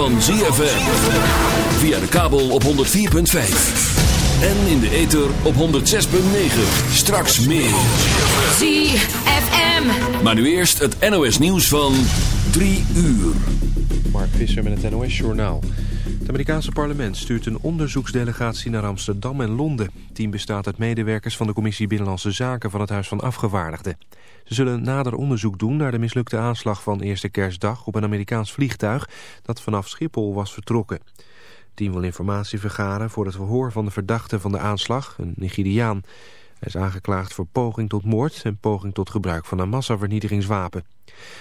van ZFM. Via de kabel op 104.5. En in de ether op 106.9. Straks meer. ZFM. Maar nu eerst het NOS nieuws van 3 uur. Mark Visser met het NOS Journaal. Het Amerikaanse parlement stuurt een onderzoeksdelegatie naar Amsterdam en Londen. Het team bestaat uit medewerkers van de Commissie Binnenlandse Zaken van het Huis van Afgevaardigden. Ze zullen nader onderzoek doen naar de mislukte aanslag van eerste kerstdag op een Amerikaans vliegtuig dat vanaf Schiphol was vertrokken. Het team wil informatie vergaren voor het verhoor van de verdachte van de aanslag, een Nigeriaan. Hij is aangeklaagd voor poging tot moord en poging tot gebruik van een massavernietigingswapen.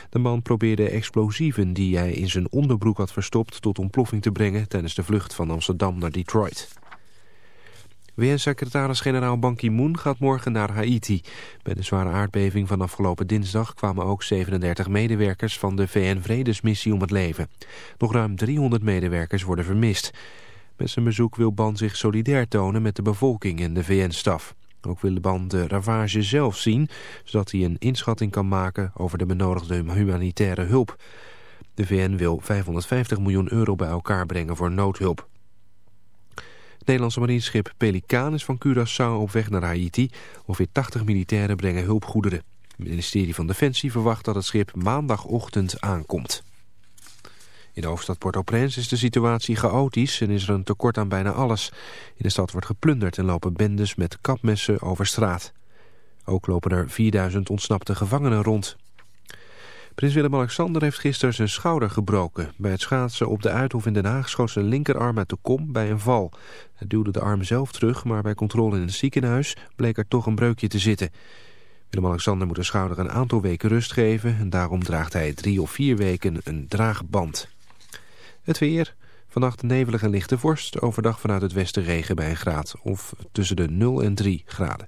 De man probeerde explosieven die hij in zijn onderbroek had verstopt tot ontploffing te brengen tijdens de vlucht van Amsterdam naar Detroit. VN-secretaris-generaal Ban Ki-moon gaat morgen naar Haiti. Bij de zware aardbeving van afgelopen dinsdag kwamen ook 37 medewerkers van de VN-vredesmissie om het leven. Nog ruim 300 medewerkers worden vermist. Met zijn bezoek wil Ban zich solidair tonen met de bevolking en de VN-staf. Ook wil Ban de ravage zelf zien, zodat hij een inschatting kan maken over de benodigde humanitaire hulp. De VN wil 550 miljoen euro bij elkaar brengen voor noodhulp. Nederlandse marineschip Pelikaan is van Curaçao op weg naar Haiti. Ongeveer 80 militairen brengen hulpgoederen. Het ministerie van Defensie verwacht dat het schip maandagochtend aankomt. In de hoofdstad Port-au-Prince is de situatie chaotisch en is er een tekort aan bijna alles. In de stad wordt geplunderd en lopen bendes met kapmessen over straat. Ook lopen er 4000 ontsnapte gevangenen rond. Prins Willem-Alexander heeft gisteren zijn schouder gebroken. Bij het schaatsen op de Uithof in Den Haag schoot zijn linkerarm uit de kom bij een val. Hij duwde de arm zelf terug, maar bij controle in het ziekenhuis bleek er toch een breukje te zitten. Willem-Alexander moet de schouder een aantal weken rust geven... en daarom draagt hij drie of vier weken een draagband. Het weer... Vannacht nevelig en lichte vorst. Overdag vanuit het westen regen bij een graad. Of tussen de 0 en 3 graden.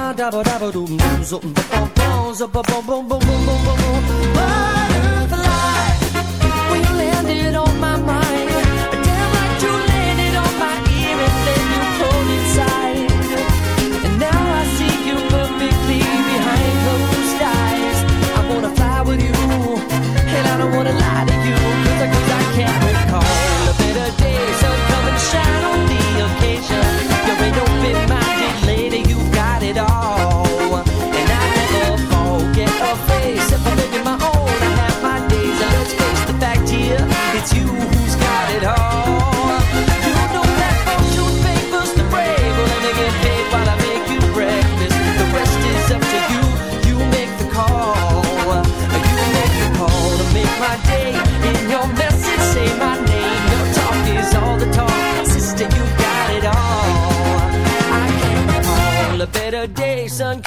Ba-ba, ba-da-ba-da-ba, za-ba-ba, ba-da-ba-da-ba, za-ba-ba, ba-da-ba. Zabba-dabba, ba-dabba-dum, zup, ba-ba, dabba-dabba-dum, zup, ba-ba-bum, zup-ba-bum-bum-bum-bum-bum-bum. Butterfly, when you landed on my mind, damn like you landed on my ear and then you pulled inside. And now I see you perfectly behind closed eyes. I wanna fly with you, and I don't wanna lie to you, 'cause I, 'cause I can't recall a better day. So come and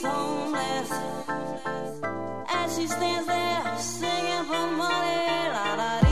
is homeless. As she stands there singing for money, la.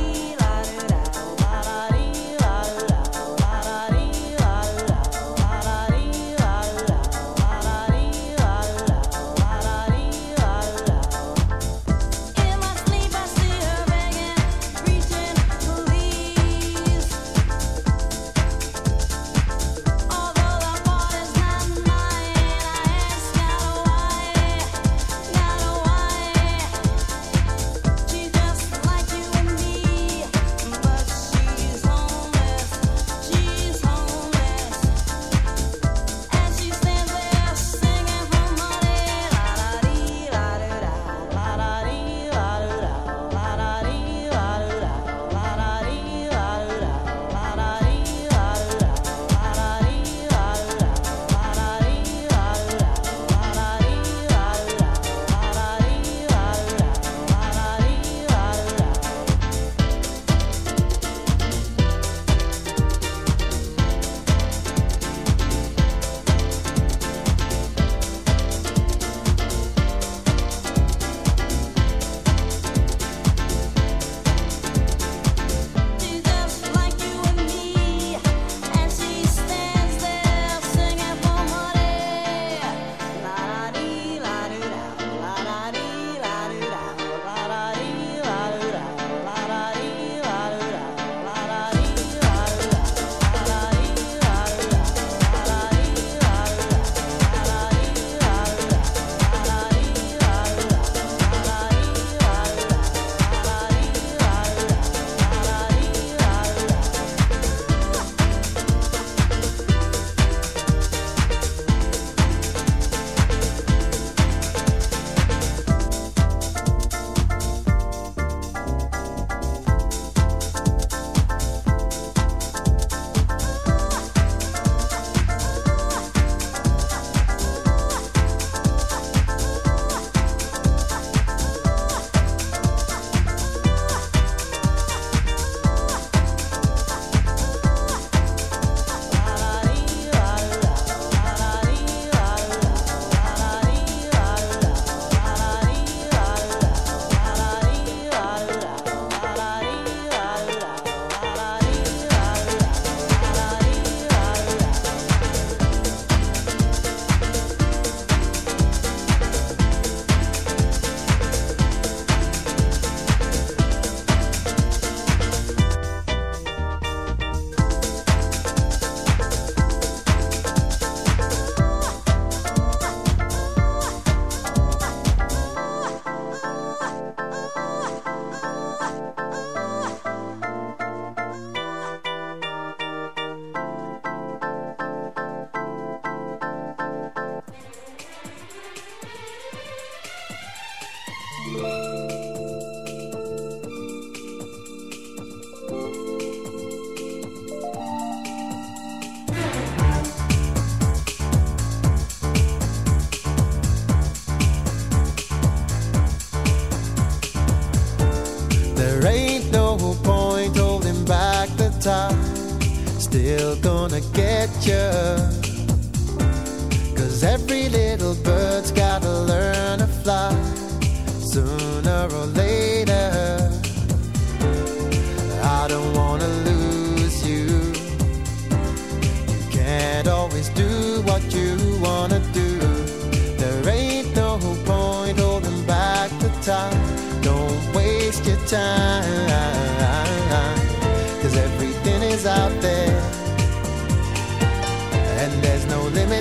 gonna get you.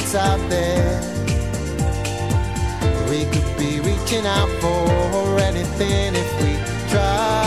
what's out there. We could be reaching out for anything if we try.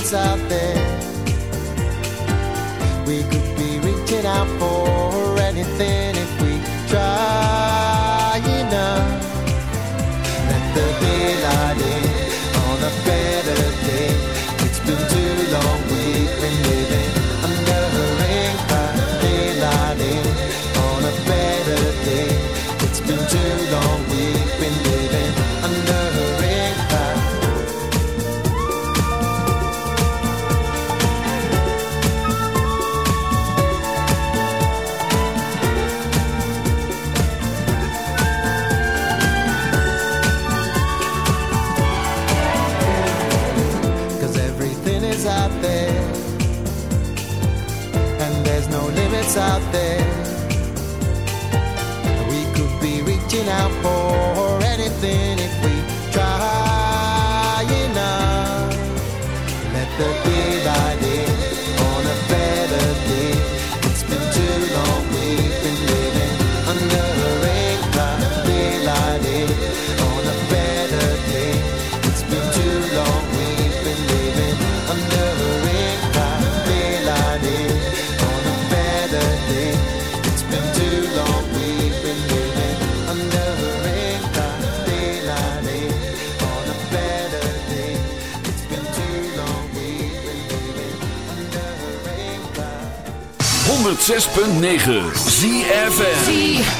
No out there. We could be reaching out for 106.9 ZFN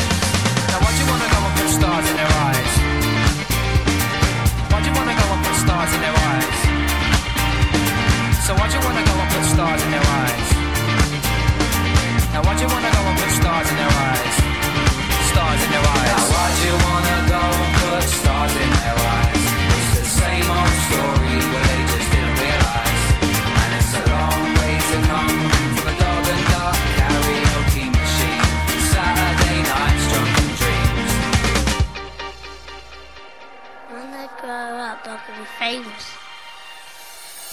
So why'd you wanna go and put stars in their eyes? What do you want to go up with stars in their eyes? So what you wanna go up with stars in their eyes? Now why'd you wanna go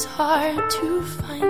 is hard to find.